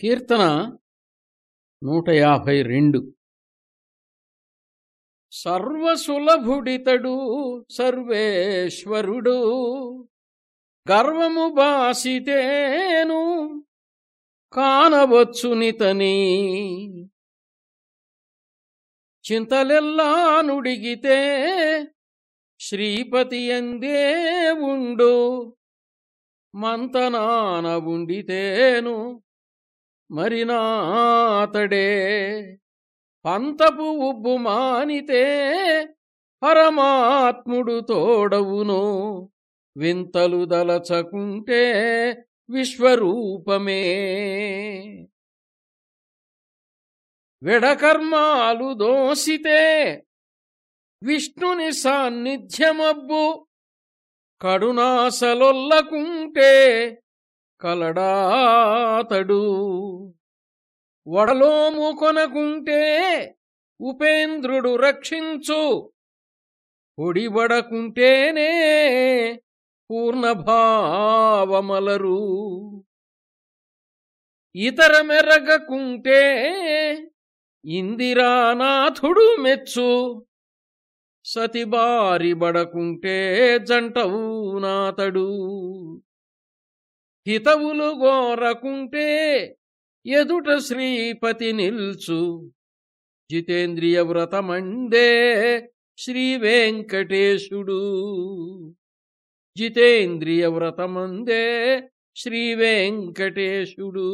కీర్తన నూట యాభై రెండు. సర్వసులభుడితడు సర్వేశ్వరుడు గర్వము బాసితేను కానవచ్చునితని. చింతలెల్లా నుడిగితే శ్రీపతి ఎందే ఉండు మంతనాన ఉండితేను. మరి నాతడే పంతపు ఉబ్బు మానితే పరమాత్ముడు తోడవును. వింతలు దలచకుంటే విశ్వరూపమే. విడకర్మాలు దోసితే విష్ణుని సాన్నిధ్యమబ్బు. కడునాసలొల్లకుంటే కలడాతడు. వడలోము కొనకుంటే ఉపేంద్రుడు రక్షించు. పొడిబడకుంటేనే పూర్ణభావమలరు. ఇతర మెరగకుంటే ఇందిరానాథుడు మెచ్చు. సతిబారి బడకుంటే జంటవు నాతడు హితవులు గోరకుంటే ఎదుట శ్రీపతి నిల్చు. జితేంద్రియ వ్రతమండే శ్రీ వెంకటేశుడు. జితేంద్రియ వ్రతమందే శ్రీ వెంకటేశుడు.